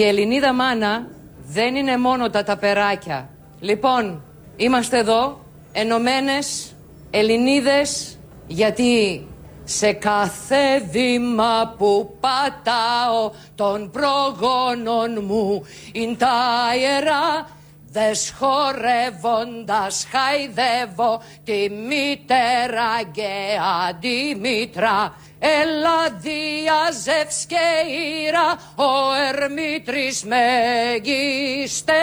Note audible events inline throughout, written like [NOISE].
Η Ελληνίδα μάνα δεν είναι μόνο τα ταπεράκια. Λοιπόν, είμαστε εδώ, ενωμένες Ελληνίδες, γιατί σε κάθε βήμα που πατάω των προγόνων μου είναι τα ιερά Δες χορεύοντας χαϊδεύω τη μητέρα και αντιμήτρα Έλα διαζεύς και ήρα ο Ερμήτρης μεγίστε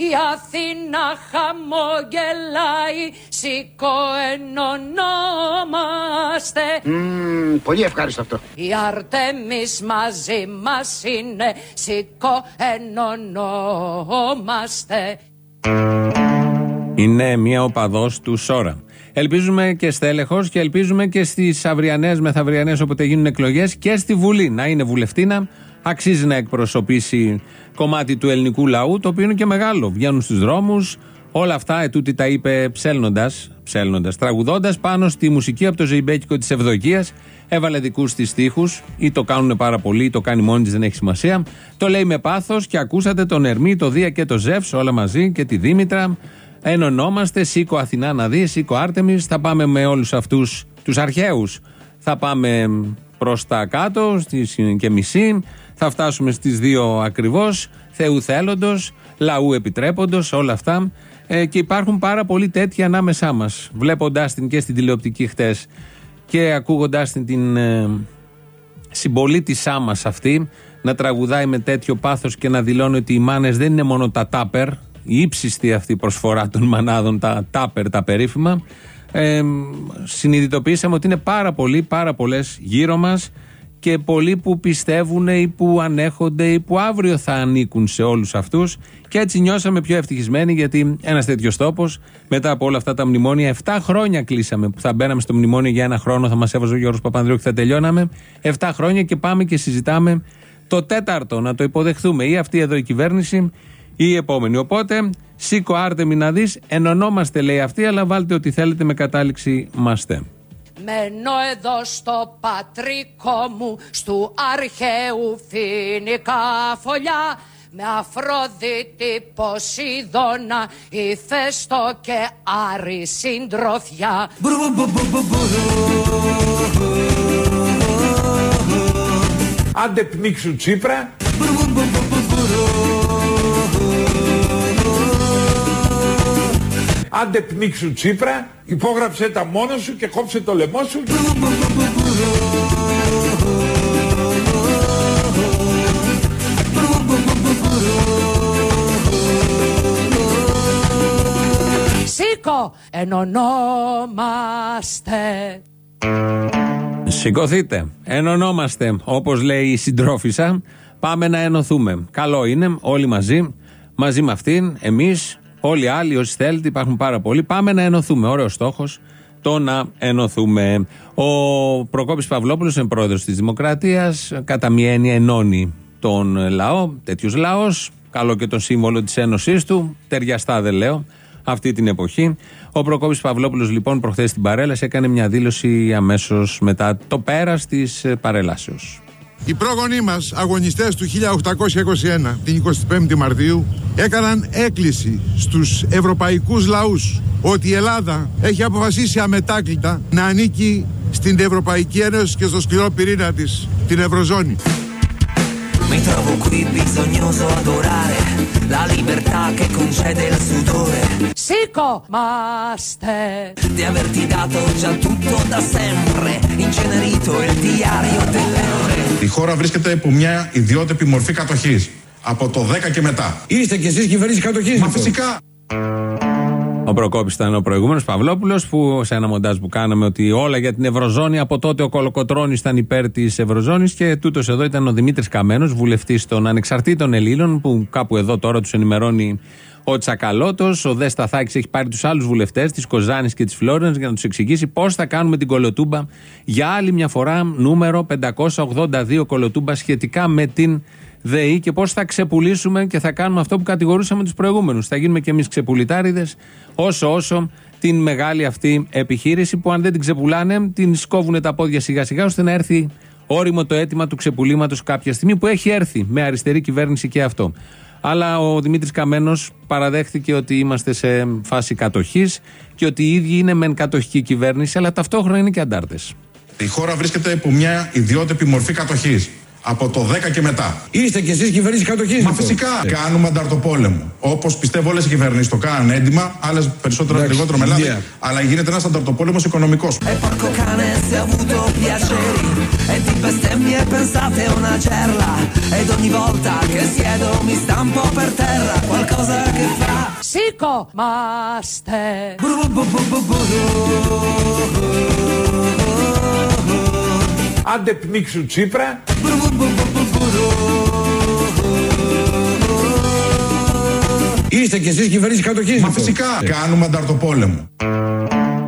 η Αθήνα χαμογελάει, σηκώ ενωνόμαστε. Mm, πολύ ευχάριστο αυτό. Η Αρτέμις μαζί μας είναι, σηκώ ενωνόμαστε. Είναι μια οπαδός του Σόρα. Ελπίζουμε και στέλεχος και ελπίζουμε και στις αυριανές μεθαυριανές όποτε γίνουν εκλογές και στη Βουλή να είναι βουλευτήνα. Αξίζει να εκπροσωπήσει κομμάτι του ελληνικού λαού, το οποίο είναι και μεγάλο. Βγαίνουν στους δρόμους, όλα αυτά ετούτη τα είπε ψέλνοντας, ψέλνοντας, τραγουδώντας πάνω στη μουσική από το Ζεϊμπέκικο της Ευδοκία. Έβαλε δικούς της τείχου, ή το κάνουν πάρα πολύ, ή το κάνει μόνη της, δεν έχει σημασία. Το λέει με πάθος και ακούσατε τον Ερμή, το Δία και το Ζεύς όλα μαζί και τη Δήμητρα. Ενωνόμαστε, σήκω Αθηνά να δεις, σήκω Άρτεμις. Θα πάμε με όλους αυτούς τους αρχαίους. Θα πάμε προς τα κάτω, στη και μισή. Θα φτάσουμε στις δύο ακριβώς. Θεού θέλοντος, λαού επιτρέποντος, όλα αυτά. Ε, και υπάρχουν πάρα πολλοί τέτοιοι ανάμεσά μας. Βλέποντάς την και στην τηλεοπτική χτες και ακούγοντάς την, την ε, συμπολίτησά μας αυτή να τραγουδάει με τέτοιο πάθος και να δηλώνει ότι οι μάνες δεν είναι μόνο τα τάπερ, η ύψιστη αυτή προσφορά των μανάδων, τα τάπερ, τα περίφημα. Ε, συνειδητοποιήσαμε ότι είναι πάρα πολλοί, πάρα πολλές γύρω μας και πολλοί που πιστεύουν ή που ανέχονται ή που αύριο θα ανήκουν σε όλους αυτούς. Και έτσι νιώσαμε πιο ευτυχισμένοι γιατί ένας τέτοιος τόπος μετά από όλα αυτά τα μνημόνια 7 χρόνια κλείσαμε. Που θα μπαίναμε στο μνημόνιο για ένα χρόνο θα μας έβαζε ο Γιώργος Παπανδρέου και θα τελειώναμε. 7 χρόνια και πάμε και συζητάμε το τέταρτο να το υποδεχθούμε ή αυτή εδώ η κυβέρνηση ή η επόμενη. Οπότε σήκω άρτεμι να δεις ενωνόμαστε λέει αυτή αλλά βάλτε ό,τι θέλετε με κατάληξη μαστε Μένω εδώ στο πατρικό μου Στου αρχαίου φοινικά φωλιά με Αφροδίτη Ποσειδώνα Ηφαίστο και Άρη συντροφιά. Άντε πνίξου Τσίπρα Άντε πνίξου Τσίπρα, υπόγραψε τα μόνο σου και κόψε το λαιμό σου. Σήκω, ενωνόμαστε. Σηκωθείτε, ενωνόμαστε, όπως λέει η συντρόφισσα. Πάμε να ενωθούμε. Καλό είναι, όλοι μαζί, μαζί με αυτήν, εμείς, Όλοι οι άλλοι, όσοι θέλετε, υπάρχουν πάρα πολλοί. Πάμε να ενωθούμε. Ωραίος στόχος το να ενωθούμε. Ο Προκόπης Παυλόπουλος είναι πρόεδρος της Δημοκρατίας. Κατά μία έννοια ενώνει τον λαό. Τέτοιος λαός. Καλό και το σύμβολο της ένωσής του. Ταιριαστά δεν λέω. Αυτή την εποχή. Ο Προκόπης Παυλόπουλος, λοιπόν, προχθές στην παρέλαση έκανε μια δήλωση αμέσως μετά το πέρας της παρέλασεω. Οι πρόγονοί μας αγωνιστές του 1821 την 25η Μαρτίου έκαναν έκκληση στους ευρωπαϊκούς λαούς ότι η Ελλάδα έχει αποφασίσει αμετάκλητα να ανήκει στην Ευρωπαϊκή Ένωση και στο σκληρό πυρήνα της, την Ευρωζώνη. Mi trovo qui bisognoso adorare la libertà che concede il sudore. Σήκω! Μάστε! Di averti dato già tutto da sempre, incenerito il diario delle ore. Η χώρα βρίσκεται υπό μια ιδιότυπη μορφή κατοχής. Από το 10 και μετά. Είστε κι εσείς κυβερνήσεις κατοχής. Μα φυσικά. Ο Προκόπης ήταν ο προηγούμενος Παυλόπουλος, που σε ένα μοντάζ που κάναμε ότι όλα για την Ευρωζώνη, από τότε ο Κολοκοτρόνη ήταν υπέρ της Ευρωζώνης και τούτος εδώ ήταν ο Δημήτρης Καμένος, βουλευτής των ανεξαρτήτων Ελλήνων, που κάπου εδώ τώρα τους ενημερώνει ο Τσακαλώτος. Ο Δε Σταθάκη έχει πάρει τους άλλους βουλευτές της Κοζάνης και της Φλόρεν για να τους εξηγήσει πώς θα κάνουμε την κολοτούμπα για άλλη μια φορά, νούμερο 582 κολοτούμπα σχετικά με την ΔΕΗ και πώς θα ξεπουλήσουμε και θα κάνουμε αυτό που κατηγορούσαμε τους προηγούμενους. Θα γίνουμε κι εμείς ξεπουλιτάριδε, όσο όσο την μεγάλη αυτή επιχείρηση που αν δεν την ξεπουλάνε, την σκόβουν τα πόδια σιγά σιγά ώστε να έρθει όριμο το αίτημα του ξεπουλήματος κάποια στιγμή που έχει έρθει με αριστερή κυβέρνηση και αυτό. Αλλά ο Δημήτρης Καμένος παραδέχθηκε ότι είμαστε σε φάση κατοχής και ότι οι ίδιοι είναι μεν κατοχική κυβέρνηση, αλλά ταυτόχρονα είναι και αντάρτες. Η χώρα βρίσκεται υπό μια ιδιότυπη μορφή κατοχής. Από το 10 και μετά. Είστε κι εσείς κυβερνήσεις κατοχής. Μα φυσικά κάνουμε ανταρτοπόλεμο. Όπως πιστεύω όλες οι κυβερνήσεις το κάνουν έντιμα, άλλες περισσότερο Εντάξει, λιγότερο με λάθη. yeah. Αλλά γίνεται ένας ανταρτοπόλεμος οικονομικός. E porco Άντε πνίξου Τσίπρα. Είστε κι εσείς κυβερνήσεις κατοχή. Μα φυσικά κάνουμε ανταρτοπόλεμο.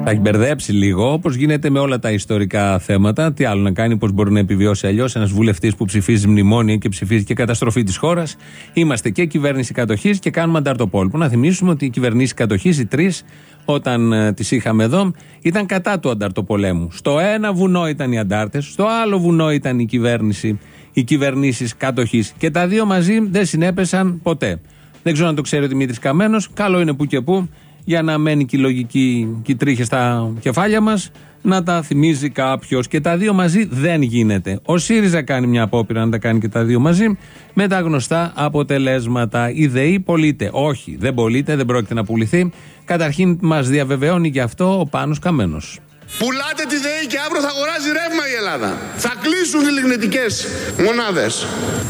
Θα έχει μπερδέψει λίγο, όπως γίνεται με όλα τα ιστορικά θέματα. Τι άλλο να κάνει, πώς μπορεί να επιβιώσει αλλιώς ένας βουλευτής που ψηφίζει μνημόνια και ψηφίζει και καταστροφή της χώρας. Είμαστε και κυβέρνηση κατοχής και κάνουμε ανταρτοπόλεμο. Να θυμίσουμε ότι οι κυβερνήσει κατοχής, οι τρεις, όταν ε, τις είχαμε εδώ, ήταν κατά του ανταρτοπολέμου. Στο ένα βουνό ήταν οι αντάρτες, στο άλλο βουνό ήταν η κυβέρνηση, οι κυβερνήσεις κατοχής. Και τα δύο μαζί δεν συνέπεσαν ποτέ. Δεν ξέρω αν το ξέρει ο Δημήτρης Καμένος. Καλό είναι που και που για να μένει και η λογική και οι τρίχες στα κεφάλια μας, να τα θυμίζει κάποιος. Και τα δύο μαζί δεν γίνεται. Ο ΣΥΡΙΖΑ κάνει μια απόπειρα να τα κάνει και τα δύο μαζί με τα γνωστά αποτελέσματα. Η ΔΕΗ πωλείται. Όχι, δεν πωλείται, δεν πρόκειται να πουληθεί. Καταρχήν μας διαβεβαιώνει γι' αυτό ο Πάνος Καμένος. Πουλάτε τη ΔΕΗ και αύριο θα αγοράζει ρεύμα η Ελλάδα. Θα κλείσουν οι λιγνητικές μονάδες.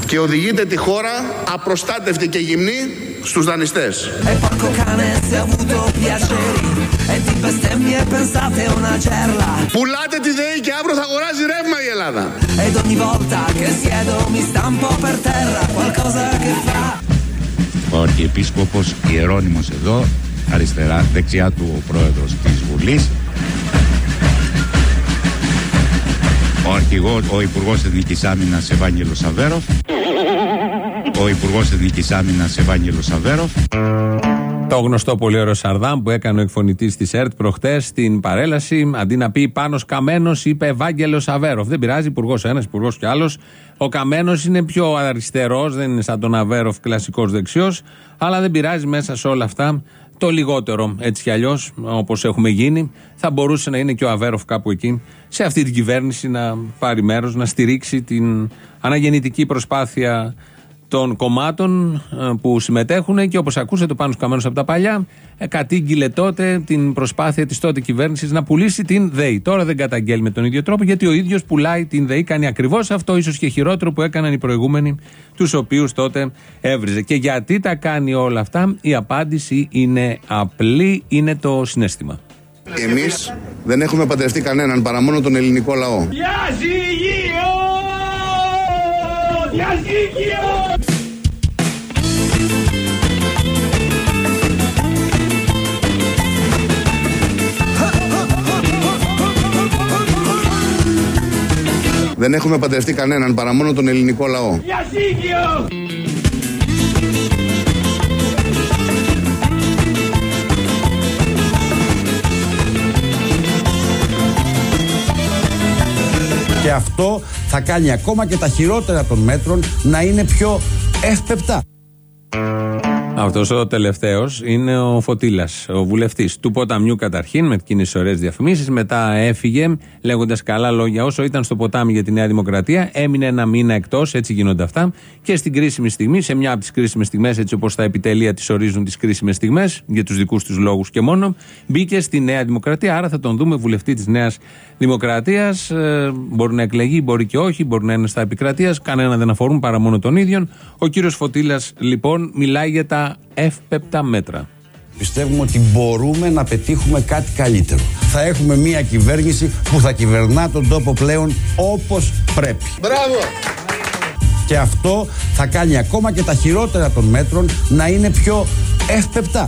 Και οδηγείτε τη χώρα απροστάτευτη και γυμνή στους δανειστές. E porco cane se ho avuto piaceri E di bestemmie pensate una cerla Πουλάτε τη ΔΕΗ και αύριο θα αγοράζει ρεύμα η Ελλάδα. Ed ogni volta che siedo mi stampo per terra Qualcosa che fa Ο Αρχιεπίσκοπος Ιερώνυμος εδώ, αριστερά, δεξιά του ο πρόεδρος της Βουλής. Ο αρχηγός, ο Υπουργός Εθνικής Άμυνας Ευάγγελος Σαβέροφ. Ο Υπουργός Εθνικής Άμυνας Ευάγγελος Σαβέροφ. Το γνωστό πολύ ωραίο Σαρδάμ που έκανε ο εκφωνητής της ΕΡΤ προχτές στην παρέλαση. Αντί να πει πάνω Καμένος, είπε Ευάγγελος Αβέροφ. Δεν πειράζει, υπουργός ένας, υπουργός κι άλλος. Ο Καμένος είναι πιο αριστερός, δεν είναι σαν τον Αβέροφ κλασικός δεξιός. Αλλά δεν πειράζει μέσα σε όλα αυτά. Το λιγότερο έτσι κι αλλιώς, όπως έχουμε γίνει, θα μπορούσε να είναι και ο Αβέροφ κάπου εκεί, σε αυτή την κυβέρνηση να πάρει μέρος, να στηρίξει την αναγεννητική προσπάθεια των κομμάτων ε, που συμμετέχουν και όπως ακούσατε ο Πάνος Καμένος από τα παλιά ε, κατήγγειλε τότε την προσπάθεια της τότε κυβέρνησης να πουλήσει την ΔΕΗ. Τώρα δεν καταγγέλει με τον ίδιο τρόπο γιατί ο ίδιος πουλάει την ΔΕΗ, κάνει ακριβώς αυτό ίσως και χειρότερο που έκαναν οι προηγούμενοι τους οποίους τότε έβριζε. Και γιατί τα κάνει όλα αυτά η απάντηση είναι απλή, είναι το συνέστημα. Εμείς δεν έχουμε παντρευτεί κανέναν παρά μόνο τον ελληνικό λαό. Δεν έχουμε παντρευτεί κανέναν παρά μόνο τον ελληνικό λαό. Και αυτό θα κάνει ακόμα και τα χειρότερα των μέτρων να είναι πιο εύπεπτα. Αυτό ο τελευταίος είναι ο Φωτήλα, ο βουλευτής του ποταμιού καταρχήν, με εκείνε τι ωραίες διαφημίσεις. Μετά έφυγε λέγοντας καλά λόγια όσο ήταν στο ποτάμι για τη Νέα Δημοκρατία. Έμεινε ένα μήνα εκτός, έτσι γίνονται αυτά. Και στην κρίσιμη στιγμή, σε μια από τις κρίσιμες στιγμές, έτσι όπως τα επιτελεία της ορίζουν τις κρίσιμες στιγμές, για τους δικούς τους λόγους και μόνο, μπήκε στη Νέα Δημοκρατία. Άρα θα τον δούμε βουλευτή της Νέας Δημοκρατίας. Ε, μπορεί να εκλεγεί, μπορεί και όχι, μπορεί να είναι στα επικρατείας. Κανένα δεν αφορούν παρά μόνο τον ίδιο. Ο κύριος Φωτήλα, λοιπόν, μιλάει για τα εύπεπτα μέτρα. Πιστεύουμε ότι μπορούμε να πετύχουμε κάτι καλύτερο. Θα έχουμε μια κυβέρνηση που θα κυβερνά τον τόπο πλέον όπως πρέπει. Μπράβο! Και αυτό θα κάνει ακόμα και τα χειρότερα των μέτρων να είναι πιο εύπεπτα.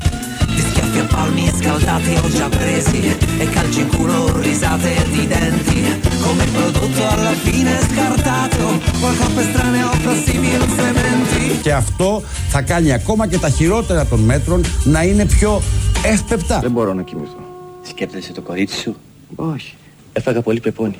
Di schiaffi a palmi scaldati ho già presi E calci in culo, risate di denti Come prodotto alla fine scartato Qualche estraneo prossimi sementi Και αυτό θα κάνει ακόμα και τα χειρότερα των μέτρων να είναι πιο εύπεπτα. Δεν μπορώ να κοιμηθώ. Σκέπτεσαι το κορίτσι σου; Όχι. Έφαγα πολύ πεπόνι.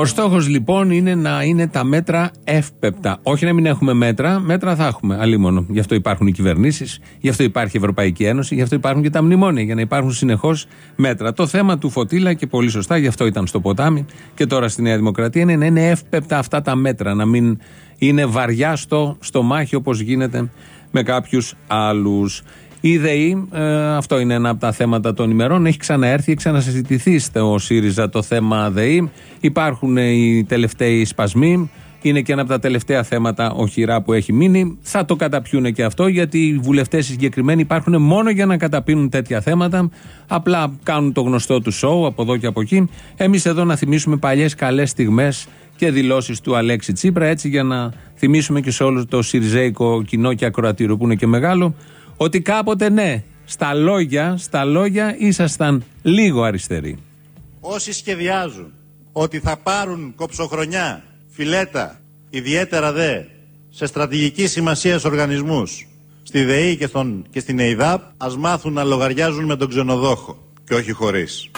Ο στόχος λοιπόν είναι να είναι τα μέτρα εύπεπτα. Όχι να μην έχουμε μέτρα, μέτρα θα έχουμε. Αλλήμον. Γι' αυτό υπάρχουν οι κυβερνήσεις, γι' αυτό υπάρχει η Ευρωπαϊκή Ένωση, γι' αυτό υπάρχουν και τα μνημόνια, για να υπάρχουν συνεχώς μέτρα. Το θέμα του Φωτήλα και πολύ σωστά, γι' αυτό ήταν στο ποτάμι και τώρα στη Νέα Δημοκρατία, είναι να είναι εύπεπτα αυτά τα μέτρα. Να μην είναι βαριά στο στομάχι όπως γίνεται με κάποιους άλλους. Η ΔΕΗ, ε, αυτό είναι ένα από τα θέματα των ημερών, έχει ξαναέρθει, έχει ξανασυζητηθεί στο ΣΥΡΙΖΑ το θέμα ΔΕΗ. Υπάρχουν ε, οι τελευταίοι σπασμοί. Είναι και ένα από τα τελευταία θέματα οχυρά που έχει μείνει. Θα το καταπιούν και αυτό, γιατί οι βουλευτές συγκεκριμένοι υπάρχουν μόνο για να καταπίνουν τέτοια θέματα. Απλά κάνουν το γνωστό του σοου από εδώ και από εκεί. Εμείς εδώ να θυμίσουμε παλιές καλές στιγμές και δηλώσεις του Αλέξη Τσίπρα, έτσι για να θυμίσουμε και σε όλο το Σιριζέικο κοινό και ακροατήριο που είναι και μεγάλο, ότι κάποτε ναι, στα λόγια, στα λόγια ήσασταν λίγο αριστεροί. Όσοι σχεδιάζουν ότι θα πάρουν κοψοχρονιά, φιλέτα, ιδιαίτερα δε, σε στρατηγική σημασία οργανισμούς, στη ΔΕΗ και, στον, και στην ΕΙΔΑΠ, ας μάθουν να λογαριάζουν με τον ξενοδόχο και όχι χωρίς.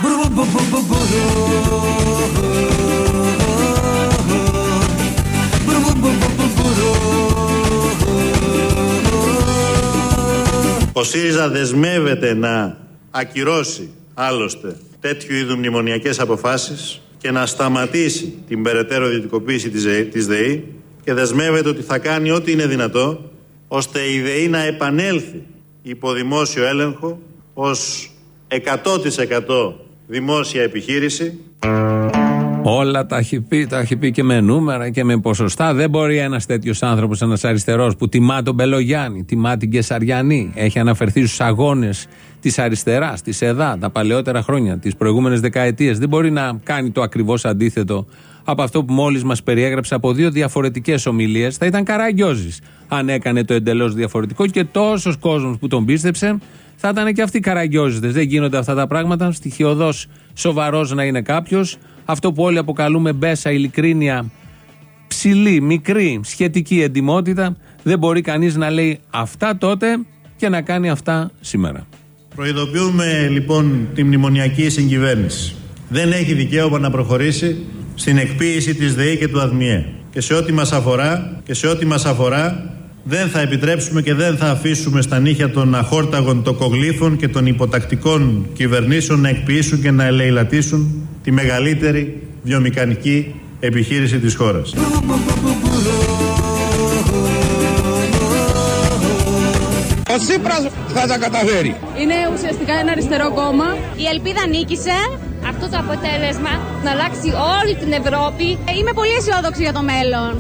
Ο ΣΥΡΙΖΑ δεσμεύεται να ακυρώσει άλλωστε τέτοιου είδου μνημονιακές αποφάσεις και να σταματήσει την περαιτέρω ιδιωτικοποίηση της, ΔΕΗ- της ΔΕΗ και δεσμεύεται ότι θα κάνει ό,τι είναι δυνατό ώστε η ΔΕΗ να επανέλθει υπό δημόσιο έλεγχο ως 100% δημόσια επιχείρηση Όλα τα έχει πει, τα έχει πει και με νούμερα και με ποσοστά. Δεν μπορεί ένας τέτοιος άνθρωπος, ένας αριστερός που τιμά τον Μπελογιάννη, τιμά την Κεσαριανή, έχει αναφερθεί στους αγώνες της αριστεράς, της ΕΔΑ, τα παλαιότερα χρόνια, τις προηγούμενες δεκαετίες. Δεν μπορεί να κάνει το ακριβώς αντίθετο από αυτό που μόλις μας περιέγραψε από δύο διαφορετικές ομιλίες. Θα ήταν καραγκιόζης αν έκανε το εντελώς διαφορετικό και τόσος κόσμος που τον πίστεψε θα ήταν και αυτοί καραγκιόζητες. Δεν γίνονται αυτά τα πράγματα. Στοιχειοδός σοβαρός να είναι κάποιος. Αυτό που όλοι αποκαλούμε μπέσα, ειλικρίνεια, ψηλή, μικρή, σχετική εντιμότητα. Δεν μπορεί κανείς να λέει αυτά τότε και να κάνει αυτά σήμερα. Προειδοποιούμε λοιπόν τη μνημονιακή συγκυβέρνηση. Δεν έχει δικαίωμα να προχωρήσει στην εκποίηση της ΔΕΗ και του ΑΔΜΙΕ. Και σε ό,τι μας αφορά, και σε ό,τι μας αφορά δεν θα επιτρέψουμε και δεν θα αφήσουμε στα νύχια των αχόρταγων τοκογλύφων και των υποτακτικών κυβερνήσεων να εκποιήσουν και να ελεηλατήσουν τη μεγαλύτερη βιομηχανική επιχείρηση της χώρας. Ο Τσίπρας θα τα καταφέρει. Είναι ουσιαστικά ένα αριστερό κόμμα. Η ελπίδα νίκησε. Αυτό το αποτέλεσμα να αλλάξει όλη την Ευρώπη. Είμαι πολύ αισιόδοξη για το μέλλον.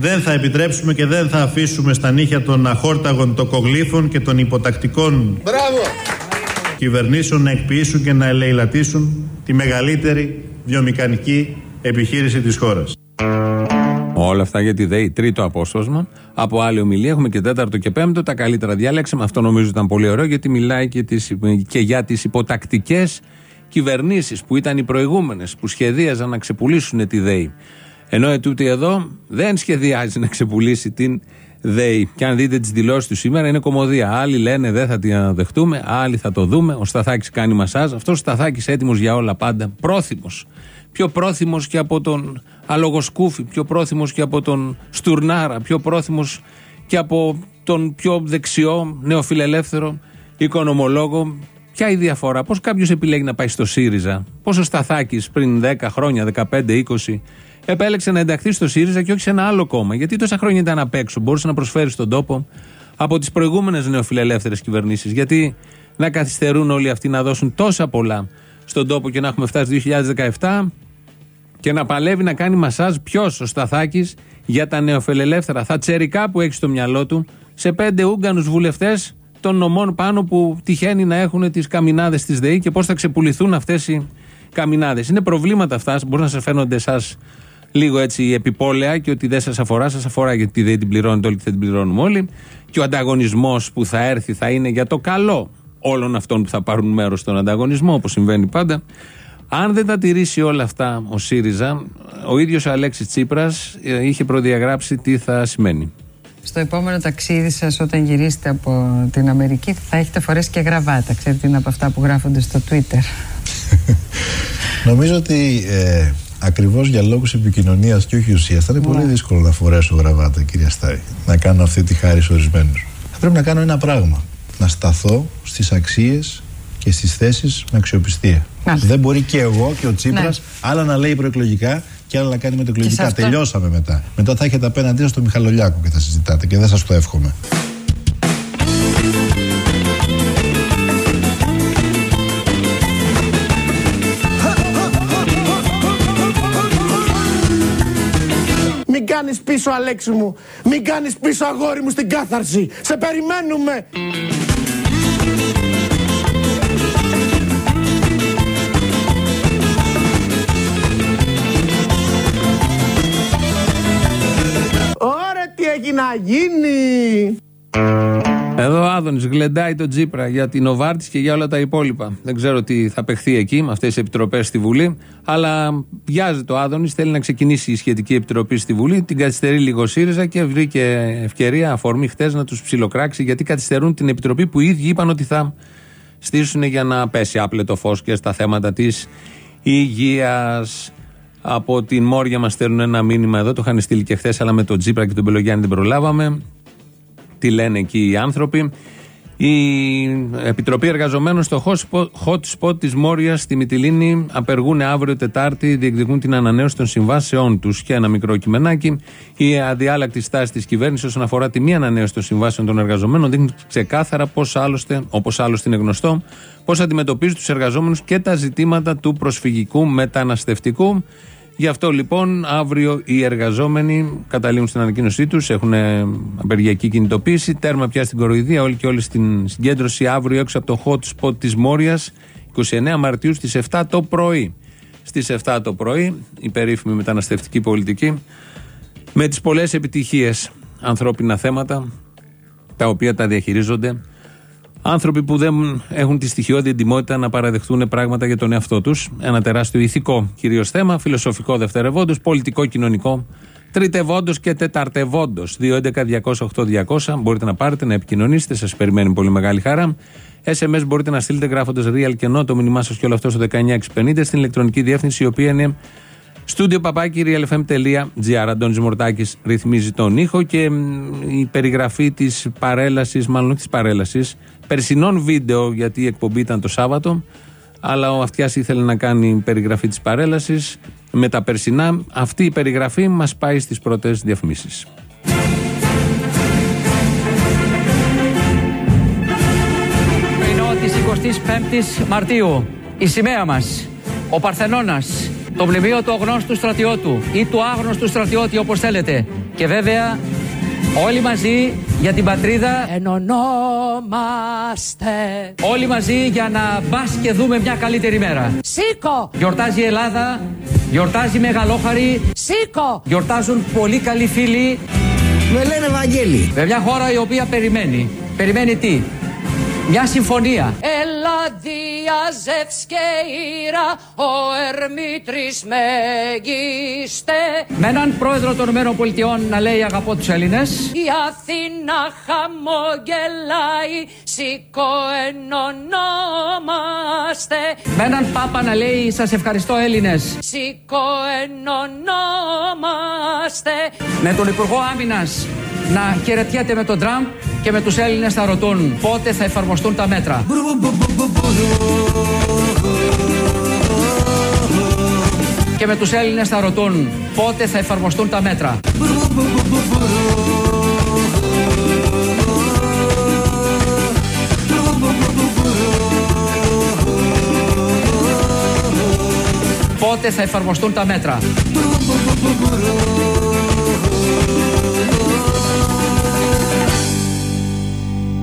Δεν θα επιτρέψουμε και δεν θα αφήσουμε στα νύχια των αχόρταγων τοκογλύφων και των υποτακτικών Μπράβο. κυβερνήσεων να εκποιήσουν και να ελεηλατήσουν τη μεγαλύτερη βιομηχανική επιχείρηση της χώρας. Όλα αυτά για τη ΔΕΗ. Τρίτο απόσπασμα. Από άλλη ομιλία έχουμε και τέταρτο και πέμπτο. Τα καλύτερα διάλεξαμε. Αυτό νομίζω ήταν πολύ ωραίο γιατί μιλάει και, τις, και για τις υποτακτικές κυβερνήσεις που ήταν οι προηγούμενες που σχεδίαζαν να ξεπουλήσουν τη ΔΕΗ. Ενώ ετούτη εδώ δεν σχεδιάζει να ξεπουλήσει την ΔΕΗ. Και αν δείτε τις δηλώσεις του σήμερα, είναι κομμωδία. Άλλοι λένε δεν θα την δεχτούμε, άλλοι θα το δούμε. Ο Σταθάκης κάνει μασάζ. Αυτός ο Σταθάκης έτοιμος για όλα πάντα. Πρόθυμος. Πιο πρόθυμος και από τον Αλογοσκούφη, πιο πρόθυμος και από τον Στουρνάρα, πιο πρόθυμος και από τον πιο δεξιό νεοφιλελεύθερο οικονομολόγο. Ποια η διαφορά, πώς κάποιος επιλέγει να πάει στο ΣΥΡΙΖΑ, πώ ο Σταθάκης πριν 10 χρόνια, 15, 20, επέλεξε να ενταχθεί στο ΣΥΡΙΖΑ και όχι σε ένα άλλο κόμμα. Γιατί τόσα χρόνια ήταν απ' έξω, μπορούσε να προσφέρει στον τόπο από τις προηγούμενες νεοφιλελεύθερες κυβερνήσεις. Γιατί να καθυστερούν όλοι αυτοί να δώσουν τόσα πολλά στον τόπο και να έχουμε φτάσει 2017 και να παλεύει να κάνει μασάζ ποιος ο Σταθάκης για τα νεοφιλελεύθερα θατσερικά που έχει στο μυαλό του σε πέντε Ούγγανους βουλευτές των νομών πάνω που τυχαίνει να έχουν τις καμινάδες της ΔΕΗ και πώς θα ξεπουληθούν αυτές οι καμινάδες. Είναι προβλήματα αυτά, μπορεί να σα φαίνονται εσάς λίγο έτσι επιπόλαια και ότι δεν σας αφορά, σας αφορά γιατί δεν την πληρώνετε όλοι και δεν την πληρώνουμε όλοι. Και ο ανταγωνισμός που θα έρθει θα είναι για το καλό όλων αυτών που θα πάρουν μέρος στον ανταγωνισμό, όπως συμβαίνει πάντα. Αν δεν τα τηρήσει όλα αυτά ο ΣΥΡΙΖΑ, ο ίδιος ο Αλέξης Τσίπρας είχε προδιαγράψει τι θα σημαίνει. στο επόμενο ταξίδι σας όταν γυρίσετε από την Αμερική θα έχετε φορέσει και γραβάτα. Ξέρετε είναι από αυτά που γράφονται στο Twitter. [LAUGHS] Νομίζω ότι ε, ακριβώς για λόγους επικοινωνίας και όχι ουσίας θα είναι πολύ δύσκολο να φορέσω γραβάτα κυρία Στάι. Να κάνω αυτή τη χάρη σε ορισμένους. Θα πρέπει να κάνω ένα πράγμα. Να σταθώ στις αξίες και στις θέσεις με αξιοπιστία. Δεν μπορεί και εγώ και ο Τσίπρας άλλα να λέει προεκλογικά και άλλα να κάνει μετεκλογικά. αυτό- Τελειώσαμε μετά. Μετά θα έχετε απέναντί σας τον Μιχαλολιάκο και θα συζητάτε και δεν σας το εύχομαι. Κάνεις πίσω Αλέξη μου. Μην κάνεις πίσω αγόρι μου στην κάθαρση. Σε περιμένουμε. Ωραία τι έχει να γίνει Εδώ ο Άδωνης γλεντάει τον Τζίπρα για την Οβάρτης και για όλα τα υπόλοιπα. Δεν ξέρω τι θα παιχθεί εκεί με αυτές τις επιτροπές στη Βουλή. Αλλά βιάζεται ο Άδωνης, θέλει να ξεκινήσει η σχετική επιτροπή στη Βουλή. Την καθυστερεί λίγο ο ΣΥΡΙΖΑ και βρήκε ευκαιρία, αφορμή χτες να τους ψιλοκράξει γιατί καθυστερούν την επιτροπή που οι ίδιοι είπαν ότι θα στήσουν για να πέσει άπλετο φως και στα θέματα της υγείας. Από την Μόρια μας στέλνουν ένα μήνυμα εδώ, το είχαν στείλει και χθες, αλλά με τον Τζίπρα και τον Πελογιάννη δεν προλάβαμε τι λένε εκεί οι άνθρωποι. Η Επιτροπή Εργαζομένων στο hot spot, hot spot της Μόριας στη Μυτιλίνη απεργούν αύριο Τετάρτη, διεκδικούν την ανανέωση των συμβάσεών τους και ένα μικρό κειμενάκι. Η αδιάλακτη στάση της κυβέρνησης όσον αφορά τη μη ανανέωση των συμβάσεων των εργαζομένων δείχνει ξεκάθαρα πώς άλλωστε, όπως άλλωστε είναι γνωστό, πώς αντιμετωπίζει τους εργαζόμενους και τα ζητήματα του προσφυγικού μεταναστευτικού. Γι' αυτό λοιπόν αύριο οι εργαζόμενοι καταλήγουν στην ανακοίνωσή τους, έχουν ε, απεργιακή κινητοποίηση. Τέρμα πια στην κοροϊδία, όλοι και όλοι στην συγκέντρωση αύριο έξω από το hot spot της Μόριας, 29 Μαρτίου στις 7 το πρωί. Στις 7 το πρωί, η περίφημη μεταναστευτική πολιτική, με τις πολλές επιτυχίες ανθρώπινα θέματα, τα οποία τα διαχειρίζονται Άνθρωποι που δεν έχουν τη στοιχειώδη εντυμότητα να παραδεχτούν πράγματα για τον εαυτό τους. Ένα τεράστιο ηθικό κυρίως θέμα, φιλοσοφικό δευτερευόντως, πολιτικό κοινωνικό τριτευόντως και τεταρτευόντως. 2.11.208.200 μπορείτε να πάρετε, να επικοινωνήσετε, σας περιμένει πολύ μεγάλη χαρά. SMS μπορείτε να στείλετε γράφοντας real και no το μήνυμά σας και όλο αυτό στο 19650 στην ηλεκτρονική διεύθυνση η οποία είναι Στούντιο παπάκι realfm.gr. Αντώνης Μορτάκης ρυθμίζει τον ήχο και μ, η περιγραφή της παρέλασης, μάλλον όχι της παρέλασης, περσινών βίντεο, γιατί η εκπομπή ήταν το Σάββατο. Αλλά ο Αυτιάς ήθελε να κάνει περιγραφή της παρέλασης με τα περσινά. Αυτή η περιγραφή μας πάει στις πρώτες διαφημίσεις. Πρωινό της 25ης Μαρτίου η σημαία μας, ο Παρθενώνας, το μνημείο του αγνώστου στρατιώτου ή του άγνωστου στρατιώτη όπως θέλετε και βέβαια όλοι μαζί για την πατρίδα Ενωνόμαστε. όλοι μαζί για να μπας και δούμε μια καλύτερη μέρα. Σήκω! Γιορτάζει η Ελλάδα, γιορτάζει η Μεγαλόχαρη, Σήκω! γιορτάζουν πολύ καλοί φίλοι. Με λένε Βαγγέλη. Με μια χώρα η οποία περιμένει. Περιμένει τι; Μια συμφωνία. Ελλαδία Ζεύσκε ήρα, ο Ερμήτρης μεγίστε. Με έναν πρόεδρο των ΗΠΑ να λέει αγαπώ τους Έλληνες. Η Αθήνα χαμογελάει, σήκω ενωνόμαστε. Με έναν Πάπα να λέει σας ευχαριστώ Έλληνες. Σήκω ενωνόμαστε. Με τον Υπουργό Άμυνας να χαιρετιέται με τον Τραμπ και με τους Έλληνες θα ρωτούν πότε θα εφαρμοστούν τα μέτρα. Και με τους Έλληνες θα ρωτούν πότε θα εφαρμοστούν τα μέτρα. Πότε θα εφαρμοστούν τα μέτρα.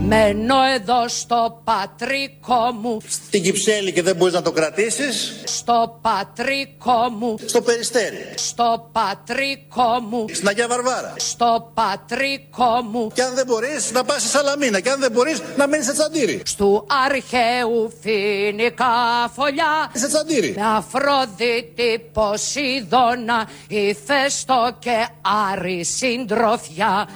Μένω εδώ στο πατρικό μου, Στην Κυψέλη και δεν μπορείς να το κρατήσεις. στο πατρικό μου, Στο Περιστέρι. στο πατρικό μου, Στην Αγία Βαρβάρα. στο πατρικό μου, Και αν δεν μπορείς να πας στη Σαλαμίνα. Και αν δεν μπορείς να μένεις σε τσαντήρι. στου αρχαίου φοινικά φωλιά, Σε τσαντήρι. με Αφροδίτη Ποσειδώνα, Ηφαίστο και Άρη συντροφιά.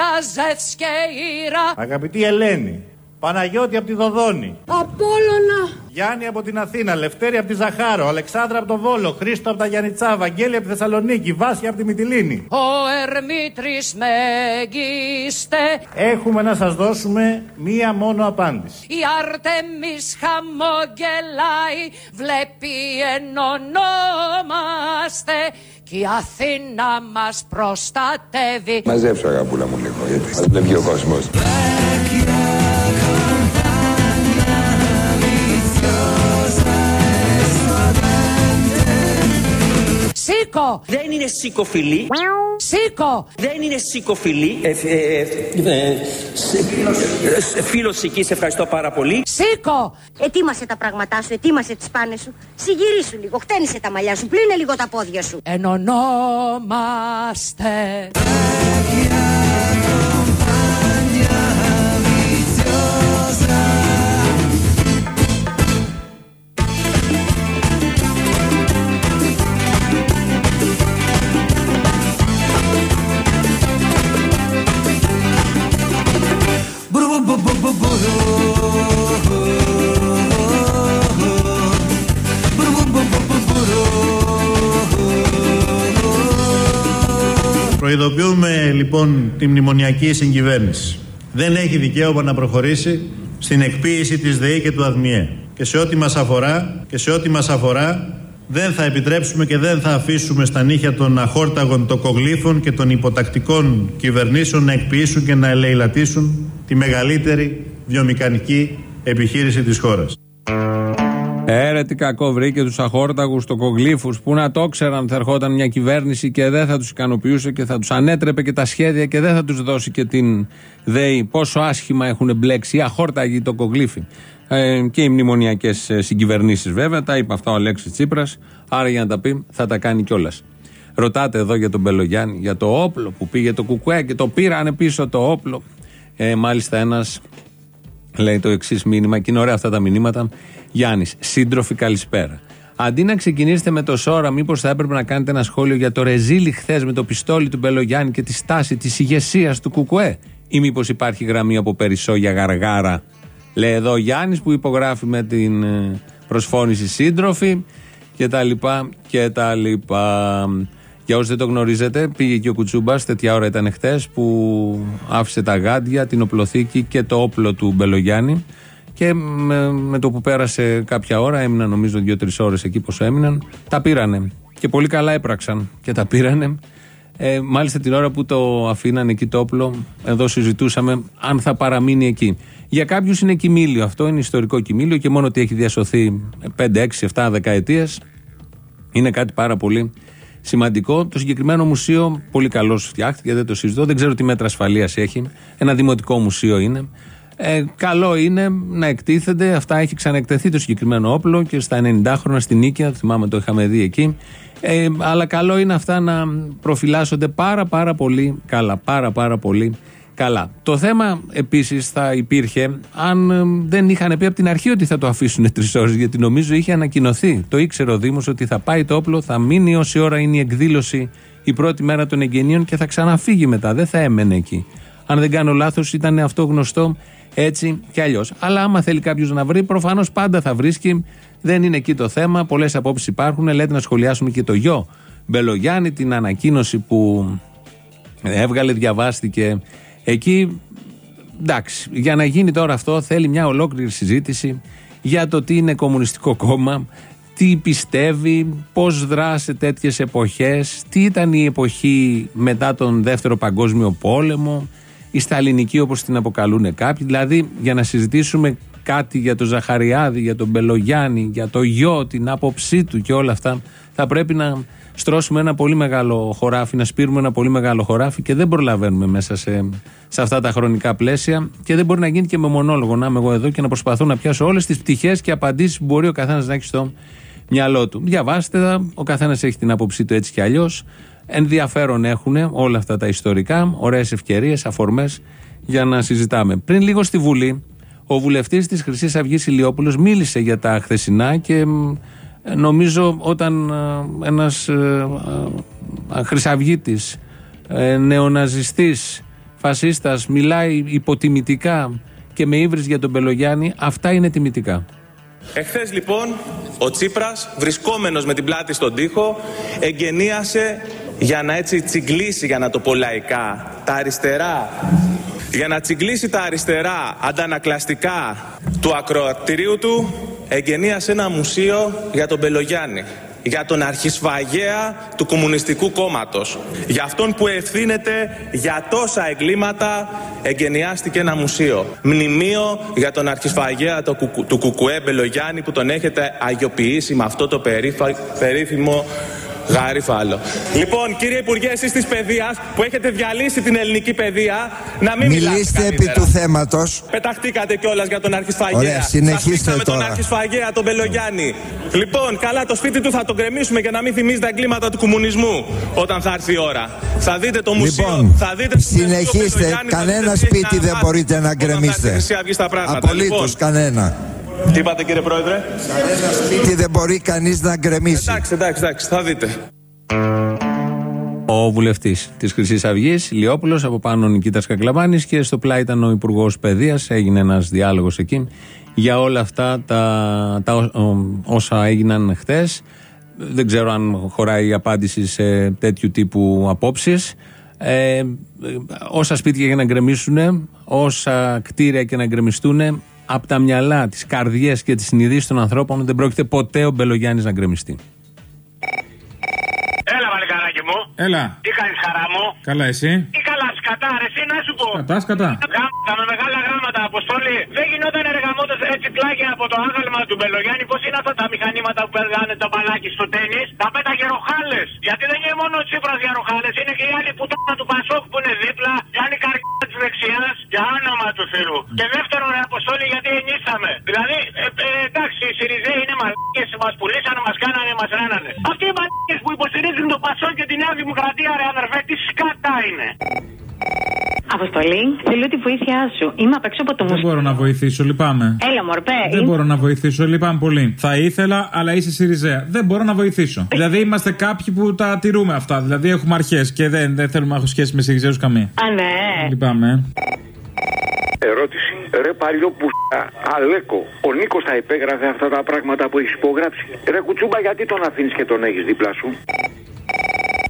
Μαζεύσκε ήρα. Αγαπητή Ελένη, Παναγιώτη από τη Δοδόνη, Απόλλωνα. Γιάννη από την Αθήνα, Λευτέρη από τη Ζαχάρο, Αλεξάνδρα από το Βόλο, Χρήστο από τα Γιάννητσά, Βαγγέλη από τη Θεσσαλονίκη, Βάσια από τη Μυτιλίνη. Ο Ερμήτρης μεγίστε. Έχουμε να σας δώσουμε μία μόνο απάντηση. Η Άρτεμις χαμογελάει, βλέπει ενωνόμαστε και η Αθήνα μας προστατεύει. Μαζέψω αγαπούλα μου λίγο, γιατί μας βλέπει ο κόσμος. Σήκω! Δεν είναι σικοφιλή. Σήκω! Δεν είναι σικοφιλή. Ε, ε, ε, Φίλος εκεί, σε ευχαριστώ πάρα πολύ. Σήκω! Ετοίμασε τα πράγματά σου, ετοίμασε τις πάνες σου. Συγυρίσου λίγο, χτένισε τα μαλλιά σου, πλύνε λίγο τα πόδια σου. Ενωνόμαστε. Προειδοποιούμε λοιπόν τη μνημονιακή συγκυβέρνηση. Δεν έχει δικαίωμα να προχωρήσει στην εκποίηση της ΔΕΗ και του ΑΔΜΙΕ. Και σε ό,τι μας αφορά, και σε ό,τι μας αφορά, δεν θα επιτρέψουμε και δεν θα αφήσουμε στα νύχια των αχόρταγων τοκογλύφων και των υποτακτικών κυβερνήσεων να εκποιήσουν και να ελεηλατήσουν τη μεγαλύτερη βιομηχανική επιχείρηση της χώρας. Έρε τι κακό βρήκε τους αχόρταγους τοκογλύφου που να το ξέραν θα ερχόταν μια κυβέρνηση και δεν θα τους ικανοποιούσε και θα τους ανέτρεπε και τα σχέδια και δεν θα τους δώσει και την ΔΕΗ. Πόσο άσχημα έχουν μπλέξει οι αχόρταγοι τοκογλύφοι. Ε, και οι μνημονιακές συγκυβερνήσεις βέβαια. Τα είπε αυτά ο Αλέξης Τσίπρας. Άρα για να τα πει θα τα κάνει κιόλας. Ρωτάτε εδώ για τον Μπελογιάννη, για το όπλο που πήγε το κουκουέ και το πήρανε πίσω το όπλο. Ε, μάλιστα ένας λέει το εξής μήνυμα, και είναι ωραία αυτά τα μηνύματα. Γιάννης, σύντροφοι, καλησπέρα. Αντί να ξεκινήσετε με το Σόρα, μήπως θα έπρεπε να κάνετε ένα σχόλιο για το ρεζίλι χθες με το πιστόλι του Μπελογιάννη και τη στάση της ηγεσίας του Κουκουέ; Ή μήπως υπάρχει γραμμή από περισσό για γαργάρα; Λέει εδώ ο Γιάννης που υπογράφει με την ε, προσφώνηση σύντροφοι και τα λοιπά και τα λοιπά. Για όσοι δεν το γνωρίζετε, πήγε και ο Κουτσούμπας, τέτοια ώρα ήταν χθες, που άφησε τα γάντια, την οπλοθήκη και το όπλο του Μπελογιάννη. Και με, με το που πέρασε κάποια ώρα, έμειναν νομίζω δύο-τρεις ώρες εκεί πόσο έμειναν, τα πήρανε. Και πολύ καλά έπραξαν και τα πήρανε. Ε, μάλιστα την ώρα που το αφήνανε εκεί το όπλο, εδώ συζητούσαμε αν θα παραμείνει εκεί. Για κάποιους είναι κοιμήλιο αυτό, είναι ιστορικό κοιμήλιο και μόνο ότι έχει διασωθεί 5, 6, 7 δεκαετίες είναι κάτι πάρα πολύ σημαντικό. Το συγκεκριμένο μουσείο, πολύ καλώς φτιάχτηκε, δεν το συζητώ. Δεν ξέρω τι μέτρα ασφαλείας έχει. Ένα δημοτικό μουσείο είναι. Ε, καλό είναι να εκτίθενται. Αυτά έχει ξαναεκτεθεί το συγκεκριμένο όπλο και στα 90 χρόνια στην Νίκαια. Θυμάμαι το είχαμε δει εκεί. Ε, αλλά καλό είναι αυτά να προφυλάσσονται πάρα πάρα πολύ καλά. Πάρα πάρα πολύ καλά. Το θέμα επίσης θα υπήρχε αν ε, δεν είχαν πει από την αρχή ότι θα το αφήσουν [LAUGHS] τρεις ώρες. Γιατί νομίζω είχε ανακοινωθεί. Το ήξερε ο Δήμος ότι θα πάει το όπλο, θα μείνει όση ώρα είναι η εκδήλωση η πρώτη μέρα των εγγενείων και θα ξαναφύγει μετά. Δεν θα έμενε εκεί. Αν δεν κάνω λάθος, ήταν αυτό γνωστό έτσι κι αλλιώς. Αλλά άμα θέλει κάποιος να βρει, προφανώς πάντα θα βρίσκει. Δεν είναι εκεί το θέμα. Πολλές απόψεις υπάρχουν. Λέτε να σχολιάσουμε και το γιο Μπελογιάννη, την ανακοίνωση που έβγαλε, διαβάστηκε εκεί. Εντάξει, για να γίνει τώρα αυτό θέλει μια ολόκληρη συζήτηση για το τι είναι κομμουνιστικό κόμμα, τι πιστεύει, πώς δρά σε τέτοιες εποχές, τι ήταν η εποχή μετά τον δεύτερο παγκόσμιο πόλεμο, η σταλινική όπως την αποκαλούν κάποιοι, δηλαδή για να συζητήσουμε κάτι για τον Ζαχαριάδη, για τον Μπελογιάννη, για το γιο, την άποψή του και όλα αυτά, θα πρέπει να στρώσουμε ένα πολύ μεγάλο χωράφι, να σπείρουμε ένα πολύ μεγάλο χωράφι και δεν προλαβαίνουμε μέσα σε, σε αυτά τα χρονικά πλαίσια και δεν μπορεί να γίνει και με μονόλογο να είμαι εγώ εδώ και να προσπαθώ να πιάσω όλες τις πτυχές και απαντήσεις που μπορεί ο καθένας να έχει στο μυαλό του. Διαβάστε τα, ο καθένας έχει την άποψή του έτσι κι αλλιώς ενδιαφέρον έχουν όλα αυτά τα ιστορικά, ωραίες ευκαιρίες, αφορμές για να συζητάμε. Πριν λίγο στη Βουλή, ο βουλευτής της Χρυσής Αυγής Ηλιόπουλος μίλησε για τα χθεσινά και νομίζω όταν ένας χρυσαυγήτη, νεοναζιστής φασίστας μιλάει υποτιμητικά και με ύβρις για τον Μπελογιάννη, αυτά είναι τιμητικά. Εχθές λοιπόν ο Τσίπρας βρισκόμενος με την πλάτη στον τοίχο εγγενίασε για να έτσι τσιγκλίσει για να το πω λαϊκά τα αριστερά. Για να τσιγκλίσει τα αριστερά αντανακλαστικά του ακροατηρίου του εγγενίασε ένα μουσείο για τον Μπελογιάννη για τον αρχισφαγέα του Κομμουνιστικού Κόμματος. Για αυτόν που ευθύνεται για τόσα εγκλήματα εγκαινιάστηκε ένα μουσείο. Μνημείο για τον αρχισφαγέα του, Κουκου- του Κουκουέ Μπελογιάννη που τον έχετε αγιοποιήσει με αυτό το περίφα- περίφημο γαρίφαλο. Λοιπόν, κύριε Υπουργέ, εσείς της παιδείας που έχετε διαλύσει την ελληνική παιδεία, να μην μιλάτε Μιλήστε επί καλύτερα. του θέματος. Πεταχτήκατε κιόλας για τον αρχισφαγέα. Ωραία, συνεχίστε Σας πήξαμε τον τώρα. αρχισφαγέα, τον Μπελογιάννη. Λοιπόν, καλά, το σπίτι του θα το γκρεμίσουμε για να μην θυμίζει τα εγκλήματα του κομμουνισμού όταν θα έρθει η ώρα. Θα δείτε το μουσείο, Λοιπόν, θα δείτε το συνεχίστε. Μπελογιάννη, θα Κανένα δείτε τι έχει σπίτι να δεν μάθει μπορείτε να όταν θα έρθει η γκρεμίσετε. Χρυσή Αυγή στα πράγματα. Απολύτως Λοιπόν, κανένα. Τι είπατε κύριε Πρόεδρε; Σπίτι δεν μπορεί κανείς να γκρεμίσει. Εντάξει, εντάξει, εντάξει, θα δείτε. Ο βουλευτής της Χρυσής Αυγής, Λιόπουλος, από πάνω Νικήτας Κακλαμάνης και στο πλάι ήταν ο Υπουργός Παιδείας. Έγινε ένας διάλογος εκεί για όλα αυτά τα, τα ό- ο- όσα έγιναν χτε. Δεν ξέρω αν χωράει η απάντηση σε τέτοιου τύπου απόψεις. Ε, όσα σπίτια για να γκρεμίσουν, όσα κτίρια και να γκρεμιστούν, από τα μυαλά, τις καρδιές και τις συνειδήσεις των ανθρώπων δεν πρόκειται ποτέ ο Μπελογιάννης να γκρεμιστεί. Έλα, βαλικαράκι μου. Έλα. Τι κάνεις, χαρά μου; Καλά, εσύ; Τι καλά, σκατά, ρε, εσύ να σου πω. Κατά, σκατά. Γάμματα με μεγάλα γράμματα, αποστόλη. Δεν γινόταν εργαμότο έτσι πλάγια από το άγαλμα του Μπελογιάννη. Πώς είναι αυτά τα μηχανήματα που πέρνανε το μπαλάκι στο τέννη. Τα πέταγε ροχάλες. Γιατί δεν είναι μόνο ο Τσίπρας για ροχάλες, είναι και οι άλλοι που τόνα του Πασόκ που είναι δίπλα. Κάνει καρκιά τη δεξιάς για όνομα του Θεού. Και δεύτερον, ρε Αποστόλη, γιατί ενίσαμε. Δηλαδή, ε, ε, εντάξει, οι Σιριζέοι είναι μαλάκε, μας πουλήσανε, μας κάνανε, μας ράνανε. Αυτοί οι μαλάκε που υποστηρίζουν το Πασόκ και τη Νέα Δημοκρατία, ρε αδερφέ, τι σκάτα είναι. Αποστολή, θέλω τη βοήθειά σου. Είμαι απ' έξω από το Δεν μουσείο. μπορώ να βοηθήσω, λυπάμαι. Έλα, μορπέ. Δεν μπορώ να βοηθήσω, λυπάμαι πολύ. Θα ήθελα, αλλά είσαι Σιριζέα. Δεν μπορώ να βοηθήσω. δηλαδή είμαστε κάποιοι που τα τηρούμε αυτά. Δηλαδή έχουμε αρχές και δεν, δεν θέλουμε να έχω σχέση με Σιριζέους καμία. Α, ναι. Λυπάμαι. Ερώτηση. Ρε παλιό που Αλέκο, ο Νίκος τα υπέγραφε αυτά τα πράγματα που έχεις υπογράψει. Ρε κουτσούμπα, γιατί τον αφήνεις και τον έχεις δίπλα σου;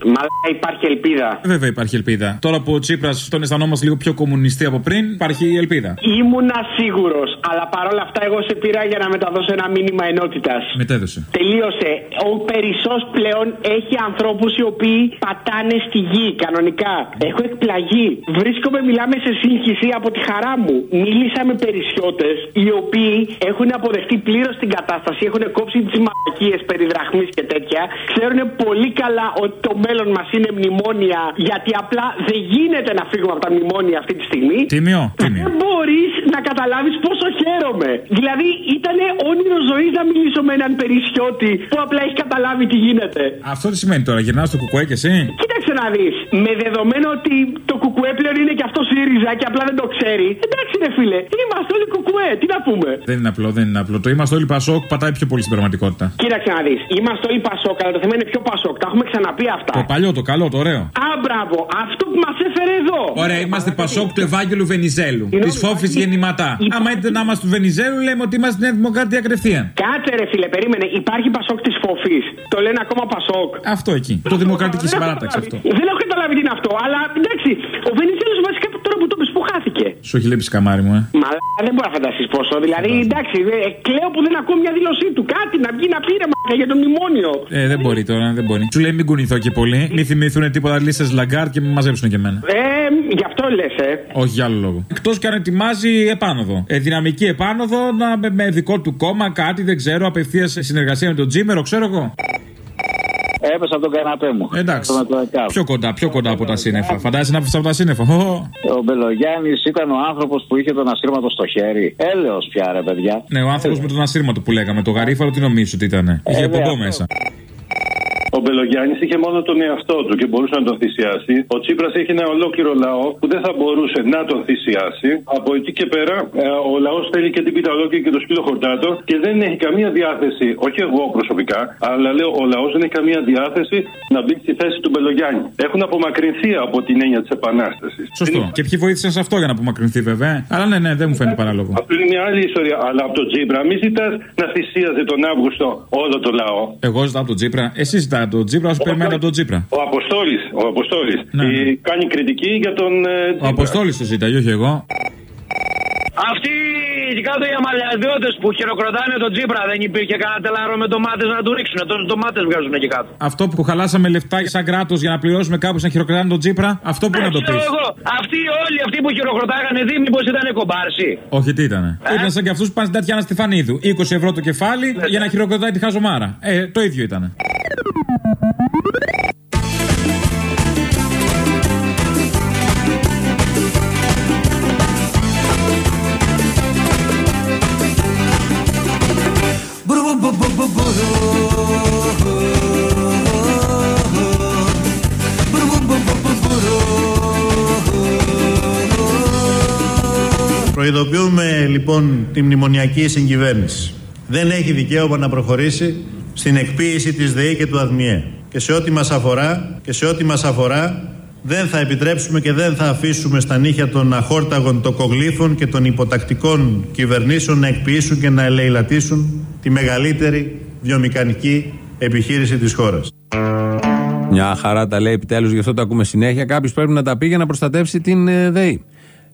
Μαλά υπάρχει ελπίδα. Βέβαια υπάρχει ελπίδα. Τώρα που ο Τσίπρας τον αισθανόμαστε λίγο πιο κομμουνιστή από πριν, υπάρχει ελπίδα. Ήμουνα σίγουρος, αλλά παρόλα αυτά εγώ σε πήρα για να μεταδώσω ένα μήνυμα ενότητας. Μετέδωσε. Τελείωσε. Ο Περισσός πλέον έχει ανθρώπους οι οποίοι πατάνε στη γη κανονικά. Έχω εκπλαγεί. Βρίσκομαι, μιλάμε σε σύγχυση από τη χαρά μου. Μίλησα με περισσιώτες οι οποίοι έχουν αποδεχτεί πλήρως την κατάσταση, έχουν κόψει τις μαλακίες περί δραχμής και τέτοια. Ξέρουν πολύ καλά ότι το μέλλον μας είναι μνημόνια, γιατί απλά δεν γίνεται να φύγουμε από τα μνημόνια αυτή τη στιγμή. Τίμιο, τίμιο. Δεν μπορείς να καταλάβεις πόσο χαίρομαι. Δηλαδή, ήταν όνειρο ζωής να μιλήσω με έναν περισσιώτη που απλά έχει καταλάβει τι γίνεται. Αυτό τι σημαίνει τώρα, γυρνάς στο κουκουέ και εσύ; Κοίταξε να δεις. Με δεδομένο ότι το κουκουέ πλέον είναι και αυτό ΣΥΡΙΖΑ και απλά δεν το ξέρει. Εντάξει, ρε φίλε, είμαστε όλοι κουκουέ. Τι να πούμε. Δεν είναι απλό, δεν είναι απλό. Το είμαστε όλοι Πασόκ πατάει πιο πολύ στην πραγματικότητα. Κοίταξε να δεις. Είμαστε όλοι Πασόκ, αλλά το θέμα είναι πιο Πασόκ. Τα έχουμε ξαναπεί αυτά. Το παλιό, το καλό, το ωραίο. Α, μπράβο. Αυτό που μας έφερε εδώ. Ωραία, είμαστε Πασόκ του Ευάγγελου Βενιζέλου. Της φόφης Γεννηματά. Άμα είτε να είμαστε του Βενιζέλου, λέμε ότι είμαστε Νέα Δημοκρατία κατευθείαν. Κάτσε ρε φίλε, περίμενε. Υπάρχει Πασόκ της Φώφης. Το λένε ακόμα Πασόκ. Αυτό εκεί. Το δημοκρατική συμπαράταξη αυτό. Δεν έχω καταλάβει τι είναι αυτό, αλλά εντάξει. Ο Βενιζέλος βασικά τώρα που το πες που χάθηκε. Σου έχει λείψει καμάρι μου, ε. Μα δεν μπορώ να φανταστείς πόσο. Δηλαδή, εντάξει, ε, κλαίω που δεν ακούω μια δήλωσή του. Κάτι να βγει να πει ρε μαλάκα για το μνημόνιο. Ε, δεν μπορεί τώρα, δεν μπορεί. Σου λέει μην κουνηθώ και πολύ. Μην θυμηθούν τίποτα λίστες Λαγκάρντ και με μαζέψουν και εμένα. Ε, γι' αυτό λες, ε. Όχι για άλλο λόγο. Εκτός και αν ετοιμάζει επάνωδο. Ε, δυναμική επάνωδο να, με, με δικό του κόμμα, κάτι δεν ξέρω, απευθείας συνεργασία με τον Τζίμερο, ξέρω εγώ. Έπεσα από τον καναπέ μου. Εντάξει. Στο μετρακάμπ. Πιο κοντά, πιο κοντά από τα σύννεφα. Φαντάζεσαι να πέφτει από τα σύννεφα. Ω. Ο Μπελογιάννης ήταν ο άνθρωπος που είχε τον ασύρματο στο χέρι. Έλεος πια, ρε παιδιά. Ναι, ο άνθρωπος με τον ασύρματο που λέγαμε. Το γαρίφαλο τι νομίζω ότι ήταν. Είχε ναι, ποντό αυτό. μέσα. Ο ο Μπελογιάννης είχε μόνο τον εαυτό του και μπορούσε να τον θυσιάσει. Ο Τσίπρας έχει ένα ολόκληρο λαό που δεν θα μπορούσε να τον θυσιάσει. Από εκεί και πέρα, ε, ο λαός θέλει και την πίτα ολόκληρη και το σκύλο χορτάτο και δεν έχει καμία διάθεση, όχι εγώ προσωπικά, αλλά λέω ο λαός δεν έχει καμία διάθεση να μπει στη θέση του Μπελογιάννη. Έχουν απομακρυνθεί από την έννοια της επανάστασης. Σωστό. Και ποιοι βοήθησαν σε αυτό για να απομακρυνθεί, βέβαια; Αλλά ναι, ναι, δεν μου φαίνεται παράλογο. Αυτό είναι μια άλλη ιστορία. Αλλά από τον Τζίπρα, μη ζητάς να θυσίαζε τον Αύγουστο όλο το λαό. Εγώ ζητάω από τον Τζίπρα. Εσύ ζητάω από τον Τζίπρα, όσο περιμένετε από τον Τζίπρα. Ο Αποστόλης ο Αποστόλης, Ναι, ναι. η- κάνει κριτική για τον. ε, Ο Τζίπρα. Αποστόλης το ζητάει, όχι εγώ. Αυτοί οι κάτω οι αμαλιαδιώτε που χειροκροτάνε τον Τζίπρα δεν υπήρχε κανένα τελάρο με ντομάτες να του ρίξουν. Τόσε ντομάτες βγάζουν εκεί κάτω. Αυτό που χαλάσαμε λεφτά σαν κράτος για να πληρώσουμε κάπου να χειροκροτάνε τον Τζίπρα, αυτό που να το πεις; Ξέρω εγώ, αυτοί όλοι αυτοί που χειροκροτάγανε δει, μήπως ήταν κομπάρσι. Όχι, τι ήταν. Ε; Ήταν σαν και αυτούς που πάνε στην Τατιάνα Στεφανίδου. 20 ευρώ το κεφάλι για να χειροκροτάει τη χαζομάρα. Ε, το ίδιο ήταν. Προειδοποιούμε λοιπόν τη μνημονιακή συγκυβέρνηση. Δεν έχει δικαίωμα να προχωρήσει στην εκποίηση της ΔΕΗ και του ΑΔΜΙΕ. Και σε ό,τι μας αφορά, και σε ό,τι μας αφορά, δεν θα επιτρέψουμε και δεν θα αφήσουμε στα νύχια των αχόρταγων τοκογλύφων και των υποτακτικών κυβερνήσεων να εκποιήσουν και να ελεηλατήσουν τη μεγαλύτερη βιομηχανική επιχείρηση της χώρας. Μια χαρά τα λέει επιτέλους, γι' αυτό το ακούμε συνέχεια. Κάποιος πρέπει να τα πει για να προστατεύσει την ε, ΔΕΗ.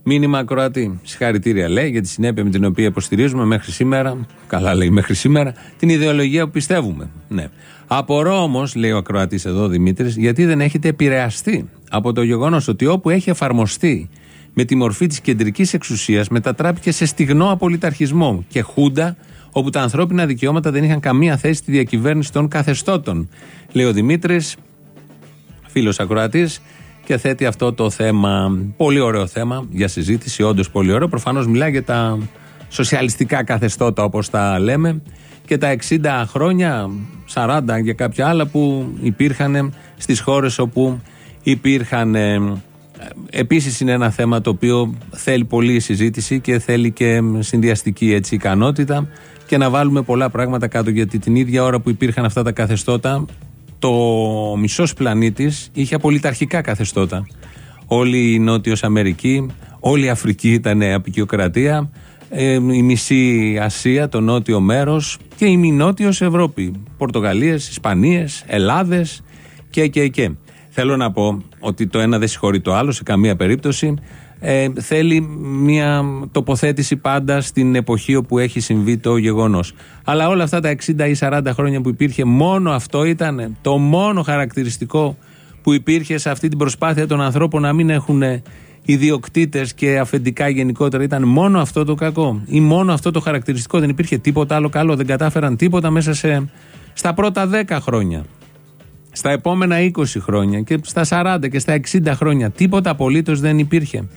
Μήνυμα Κροατή. Συγχαρητήρια λέει για τη συνέπεια με την οποία υποστηρίζουμε μέχρι σήμερα. Καλά λέει μέχρι σήμερα. Την ιδεολογία που πιστεύουμε. Ναι. Απορώ όμως, λέει ο Ακροατής εδώ Δημήτρης, γιατί δεν έχετε επηρεαστεί από το γεγονός ότι όπου έχει εφαρμοστεί με τη μορφή της κεντρικής εξουσίας μετατράπηκε σε στιγνό απολυταρχισμό και χούντα όπου τα ανθρώπινα δικαιώματα δεν είχαν καμία θέση στη διακυβέρνηση των καθεστώτων. Λέει ο Δημήτρης, φίλος ακροατής, και θέτει αυτό το θέμα. Πολύ ωραίο θέμα για συζήτηση, όντως πολύ ωραίο. Προφανώς μιλάει για τα σοσιαλιστικά καθεστώτα, όπως τα λέμε, και τα 60 χρόνια, 40 και κάποια άλλα που υπήρχαν στις χώρες όπου υπήρχαν. Επίσης είναι ένα θέμα το οποίο θέλει πολλή συζήτηση και θέλει και συνδυαστική έτσι, ικανότητα και να βάλουμε πολλά πράγματα κάτω γιατί την ίδια ώρα που υπήρχαν αυτά τα καθεστώτα το μισός πλανήτης είχε απολυταρχικά καθεστώτα. Όλη η Νότιος Αμερική, όλη η Αφρική ήταν απεικιοκρατία, ε, η μισή Ασία, το νότιο μέρος και η μη νότιος Ευρώπη. Πορτογαλίες, Ισπανίες, Ελλάδες και και και. Θέλω να πω ότι το ένα δεν συγχωρεί το άλλο σε καμία περίπτωση. Ε, θέλει μια τοποθέτηση πάντα στην εποχή όπου έχει συμβεί το γεγονός. Αλλά όλα αυτά τα 60 ή 40 χρόνια που υπήρχε, μόνο αυτό ήταν το μόνο χαρακτηριστικό που υπήρχε σε αυτή την προσπάθεια των ανθρώπων να μην έχουν ιδιοκτήτες και αφεντικά γενικότερα. Ήταν μόνο αυτό το κακό ή μόνο αυτό το χαρακτηριστικό. Δεν υπήρχε τίποτα άλλο καλό. Δεν κατάφεραν τίποτα μέσα σε, στα πρώτα 10 χρόνια στα επόμενα 20 χρόνια και στα 40 και στα 60 χρόνια τίποτα απολύτως δεν υπήρχε.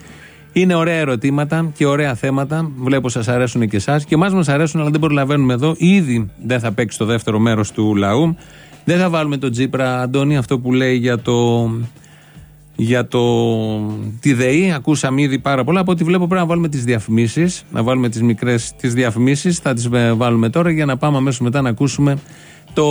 Είναι ωραία ερωτήματα και ωραία θέματα. Βλέπω σας αρέσουν και εσάς. Και εμάς μας αρέσουν, αλλά δεν προλαβαίνουμε εδώ. Ήδη δεν θα παίξει το δεύτερο μέρος του λαού. Δεν θα βάλουμε τον Τζίπρα, Αντώνη, αυτό που λέει για το. Για το, τη ΔΕΗ, ακούσαμε ήδη πάρα πολλά. Από ό,τι βλέπω πρέπει να βάλουμε τις διαφημίσεις, να βάλουμε τις μικρές τις διαφημίσεις, θα τις ε, βάλουμε τώρα για να πάμε αμέσως μετά να ακούσουμε το,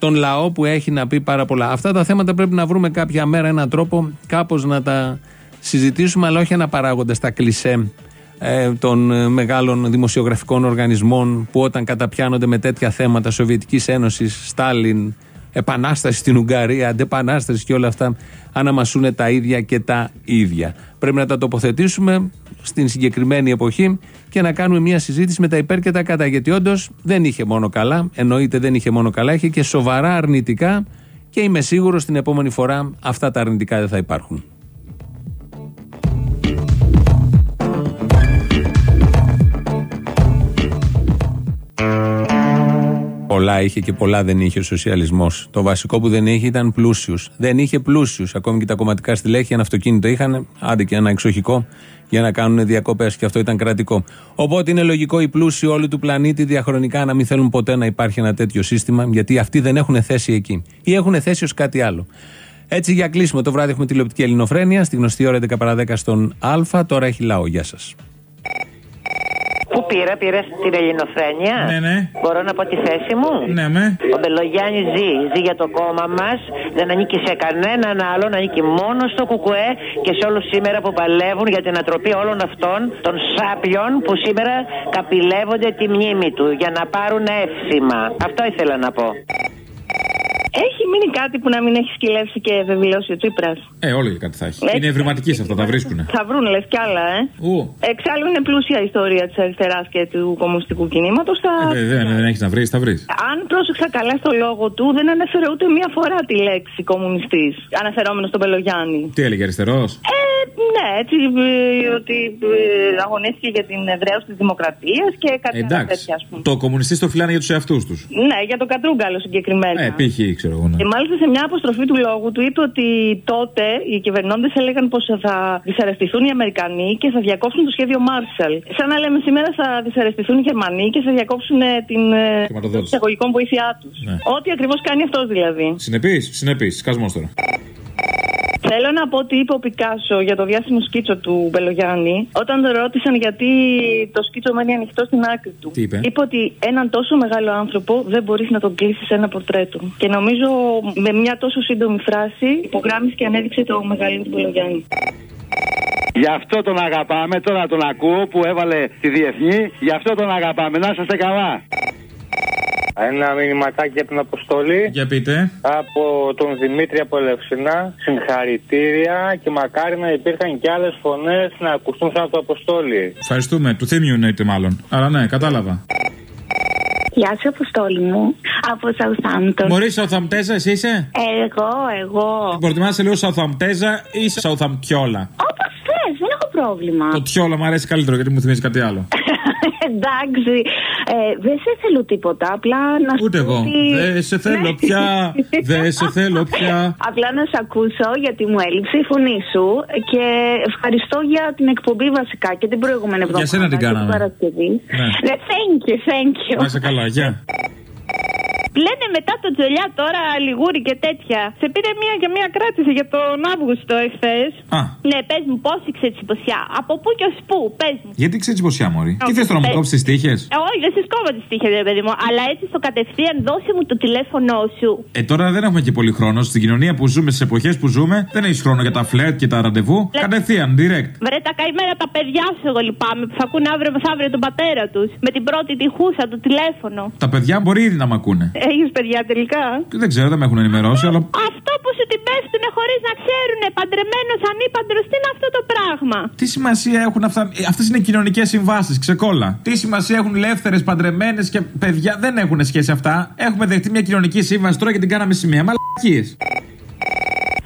τον λαό που έχει να πει πάρα πολλά. Αυτά τα θέματα πρέπει να βρούμε κάποια μέρα έναν τρόπο κάπως να τα συζητήσουμε, αλλά όχι αναπαράγοντας τα κλισέ ε, των ε, μεγάλων δημοσιογραφικών οργανισμών που όταν καταπιάνονται με τέτοια θέματα Σοβιετικής Ένωσης, Στάλιν, Επανάσταση στην Ουγγαρία, Αντεπανάσταση και όλα αυτά αναμασούν τα ίδια και τα ίδια. Πρέπει να τα τοποθετήσουμε στην συγκεκριμένη εποχή και να κάνουμε μια συζήτηση με τα υπέρ και τα κατά. Γιατί όντως δεν είχε μόνο καλά, εννοείται δεν είχε μόνο καλά, είχε και σοβαρά αρνητικά και είμαι σίγουρος την επόμενη φορά αυτά τα αρνητικά δεν θα υπάρχουν. Πολλά είχε και πολλά δεν είχε ο σοσιαλισμός. Το βασικό που δεν είχε ήταν πλούσιους. Δεν είχε πλούσιους. Ακόμη και τα κομματικά στελέχη, ένα αυτοκίνητο είχαν, άντε και ένα εξοχικό, για να κάνουν διακοπές. Και αυτό ήταν κρατικό. Οπότε είναι λογικό οι πλούσιοι όλου του πλανήτη διαχρονικά να μην θέλουν ποτέ να υπάρχει ένα τέτοιο σύστημα, γιατί αυτοί δεν έχουν θέση εκεί. Ή έχουν θέση ως κάτι άλλο. Έτσι για κλείσιμο το βράδυ έχουμε τηλεοπτική ελληνοφρένεια στη γνωστή ώρα 11 παρα 10 στον Α. Τώρα έχει λαό. Γεια σας. Πού πήρα, πήρα στην Ελληνοφρένεια. Ναι, ναι. Μπορώ να πω τη θέση μου; Ναι, με. Ο Μπελογιάννης ζει. Ζει για το κόμμα μας. Δεν ανήκει σε κανέναν άλλον. Ανήκει μόνο στο Κουκουέ και σε όλους σήμερα που παλεύουν για την ατροπή όλων αυτών των σάπιων που σήμερα καπηλεύονται τη μνήμη του για να πάρουν εύσημα. Αυτό ήθελα να πω. Έχει μείνει κάτι που να μην έχει σκυλεύσει και βεβαιώσει ο Τσίπρας. Ε, όλο και κάτι θα έχει. Ναι. Είναι ευρηματική σε αυτά, τα βρίσκουνε. Θα βρουν λες κι άλλα, ε. Ου. Εξάλλου είναι πλούσια η ιστορία της αριστεράς και του κομμουνιστικού κινήματος. Θα... Ε, δεν δεν έχεις να βρεις, θα βρεις. Αν πρόσεξα καλά στο λόγο του, δεν ανέφερε ούτε μία φορά τη λέξη κομμουνιστής. Αναφερόμενος στον Πελογιάννη. Τι έλεγε, αριστερός; Ε, ναι, έτσι ε, ότι ε, αγωνίστηκε για την εδραίωση της δημοκρατίας και κάτι άλλα Εντάξει. τέτοια, ας πούμε. Το κομμουνιστή το φυλάνε για τους εαυτούς τους. Ναι, για τον Κατρούγκαλο συγκεκριμένα. Ε, π.χ. ξέρω εγώ. ναι. Και μάλιστα σε μια αποστροφή του λόγου του είπε ότι τότε οι κυβερνώντες έλεγαν πως θα δυσαρεστηθούν οι Αμερικανοί και θα διακόψουν το σχέδιο Marshall. Σαν να λέμε σήμερα θα δυσαρεστηθούν οι Γερμανοί και θα διακόψουν ε, την ε, Χρηματοδότηση. εισαγωγικών βοήθειά τους. Ναι. Ό,τι ακριβώς κάνει αυτός δηλαδή. Συνεπής, συνεπής. Σκασμός τώρα. Θέλω να πω ότι είπε ο Πικάσο για το διάσημο σκίτσο του Μπελογιάννη όταν τον ρώτησαν γιατί το σκίτσο μένει ανοιχτό στην άκρη του. Τι είπε; ότι έναν τόσο μεγάλο άνθρωπο δεν μπορείς να τον κλείσεις σε ένα πορτρέτο. Και νομίζω με μια τόσο σύντομη φράση υπογράμμισε και ανέδειξε το μεγαλύτερο του Μπελογιάννη. Γι' αυτό τον αγαπάμε, τώρα τον ακούω που έβαλε τη διεθνή. Γι' αυτό τον αγαπάμε. Να είστε καλά. Ένα μηνυματάκι από την Αποστολή. Για πείτε. Από τον Δημήτρη από Ελευσινά. Συγχαρητήρια και μακάρι να υπήρχαν και άλλες φωνές να ακουστούν σαν το Αποστόλη. Ευχαριστούμε. Του θύμιου εννοείται μάλλον. Αλλά ναι, κατάλαβα. Γεια σου, Αποστόλη μου. Από Southampton. Μωρή Σαουθαμπτέζα, εσύ είσαι; Εγώ, εγώ. Προτιμάσαι λίγο Σαουθαμπτέζα ή Σαουθαμπτιόλα. Όπως θες, δεν έχω πρόβλημα. Το τιόλα μου αρέσει καλύτερο γιατί μου θυμίζει κάτι άλλο. Εντάξει. Ε, δεν σε θέλω τίποτα. Απλά να σου Ούτε πω εγώ. ότι- Δεν σε θέλω Ναι. πια. Δεν σε θέλω πια. [LAUGHS] Απλά να σε ακούσω γιατί μου έλειψε η φωνή σου και ευχαριστώ για την εκπομπή βασικά και την προηγούμενη εβδομάδα. Για σένα την και κάναμε. Παρασκευή. Ναι. Ναι, thank you, thank you. Να είσαι καλά, γεια. [LAUGHS] Λένε μετά το τζολιά τώρα λιγούρι και τέτοια. Σε πήρε μία και μία κράτηση για τον Αύγουστο εχθές. Α. Ναι, πες μου, πώς ήξερε τσιποσιά; Από πού και ως πού, πες μου. Γιατί ξέρει ποσιά, Μωρή; Τι Όχι, θες τώρα να μου πες. κόψεις τις τύχες; Ε, όχι, δεν σε σκόβω τις τύχες, ρε παιδί μου. Αλλά έτσι στο κατευθείαν δώσε μου το τηλέφωνό σου. Ε, τώρα δεν έχουμε και πολύ χρόνο. Στην κοινωνία που ζούμε, στις εποχές που ζούμε, δεν έχεις χρόνο για τα φλερτ και τα ραντεβού. Λε- Κατευθείαν, direct. Βρε τα καημένα τα παιδιά σου, εγώ λυπάμαι, που θα ακούνε αύριο μεθαύριο τον πατέρα τους. Με την πρώτη τυχούσα, το τηλέφωνο. Τα παιδιά μπορεί ήδη να μ' ακούνε. Έχεις παιδιά τελικά; Δεν ξέρω, δεν με έχουν ενημερώσει, αλλά Αυτό που σου την πέφτουνε χωρίς να ξέρουνε, παντρεμένος, ανήπαντρος, τι είναι αυτό το πράγμα; τι σημασία έχουν αυτά. Αυτές είναι κοινωνικές συμβάσεις, ξεκόλα. Τι σημασία έχουν ελεύθερες, παντρεμένες και παιδιά; Δεν έχουν σχέση αυτά. Έχουμε δεχτεί μια κοινωνική σύμβαση τώρα και την κάναμε σημαία. Μαλακίες.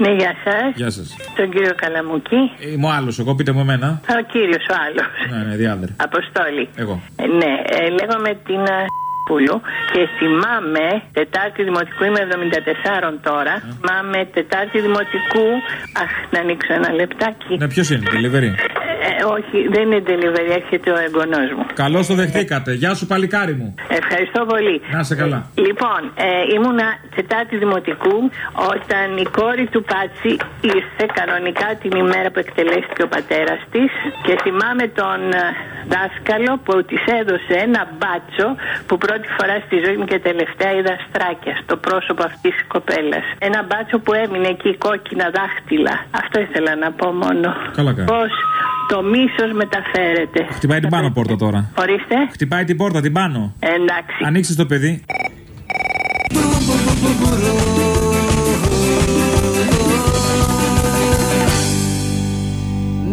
Ναι, γεια σας. Γεια σας. Τον κύριο Καλαμούκη. Είμαι ο άλλος, εγώ πείτε μου εμένα. Ο κύριος ο άλλος. Ναι, ναι, διάδερ. Αποστόλη. Εγώ. Ε, ναι, ε, λέγομαι την ε, Πούλου και θυμάμαι Τετάρτη Δημοτικού, είμαι 74 τώρα. Θυμάμαι Τετάρτη Δημοτικού. Αχ, να ανοίξω ένα λεπτάκι. Ναι, ποιος είναι, delivery; Ε, όχι, δεν είναι delivery, έρχεται ο εγγονός μου. Καλώς το δεχτήκατε. Γεια σου, παλικάρι μου. Ευχαριστώ πολύ. Να είσαι καλά. Λοιπόν, ε, ήμουνα Τετάρτη Δημοτικού όταν η κόρη του Πάτσι ήρθε κανονικά την ημέρα που εκτελέστηκε ο πατέρας της και θυμάμαι τον ε, δάσκαλο που της έδωσε ένα μπάτσο που πρώτη φορά στη ζωή μου και τελευταία είδα στράκια στο πρόσωπο αυτής της κοπέλας. Ένα μπάτσο που έμεινε εκεί κόκκινα δάχτυλα. Αυτό ήθελα να πω μόνο. Καλά κάνει. Πώς το μίσος μεταφέρεται. Χτυπάει την πάνω πόρτα τώρα. Ορίστε. Χτυπάει την πόρτα, την πάνω. Εντάξει. Ανοίξεις το παιδί.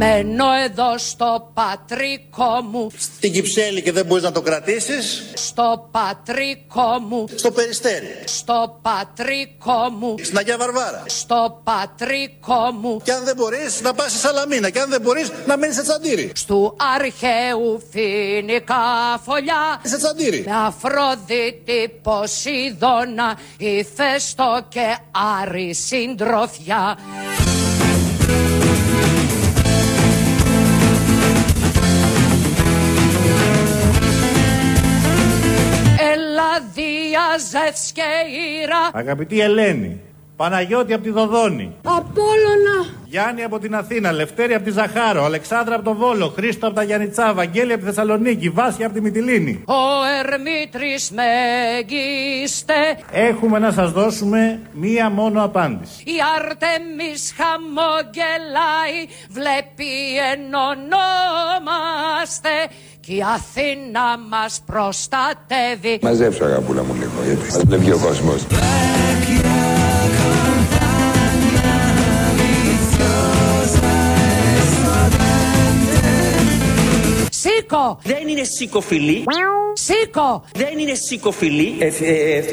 Μένω εδώ στο πατρικό μου Στην Κυψέλη και δεν μπορείς να το κρατήσεις. Στο πατρικό μου Στο Περιστέρι. Στο πατρικό μου Στην Αγία Βαρβάρα. Στο πατρικό μου Και αν δεν μπορείς να πας στη Σαλαμίνα. Και αν δεν μπορείς να μένεις σε τσαντήρι. Στου αρχαίου φοινικά φωλιά Σε τσαντήρι. Με Αφροδίτη Ποσειδώνα Ηφαίστο και Άρη συντροφιά και Ήρα Αγαπητή Ελένη. Παναγιώτη από τη Δοδόνη. Απόλλωνα Γιάννη από την Αθήνα, Λευτέρη από τη Ζαχάρο, Αλεξάνδρα από το Βόλο, Χρήστο από τα Γιάννητσά, Βαγγέλη από τη Θεσσαλονίκη, Βάσια από τη Μυτιλίνη. Ο Ερμήτρης Μεγίστε Έχουμε να σας δώσουμε μία μόνο απάντηση. Η Άρτεμις χαμογελάει Βλέπει ενωνόμαστε Κι η Αθήνα μας προστατεύει Μαζέψω αγαπούλα μου λίγο γιατί θα βλέπει ο κόσμος. Σήκω! Δεν είναι σικοφιλή. Σήκω! Δεν είναι σικοφιλή. Ε, ε, ε, ε,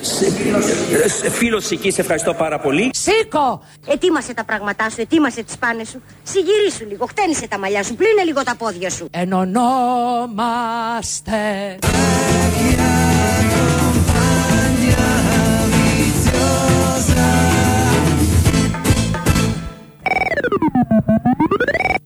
σε- ε, Φίλος εκεί, σε ευχαριστώ πάρα πολύ. Σήκω! Ετοίμασε τα πράγματά σου, ετοίμασε τις πάνες σου. Συγυρίσου λίγο, χτένισε τα μαλλιά σου, πλύνε λίγο τα πόδια σου. Ενωνόμαστε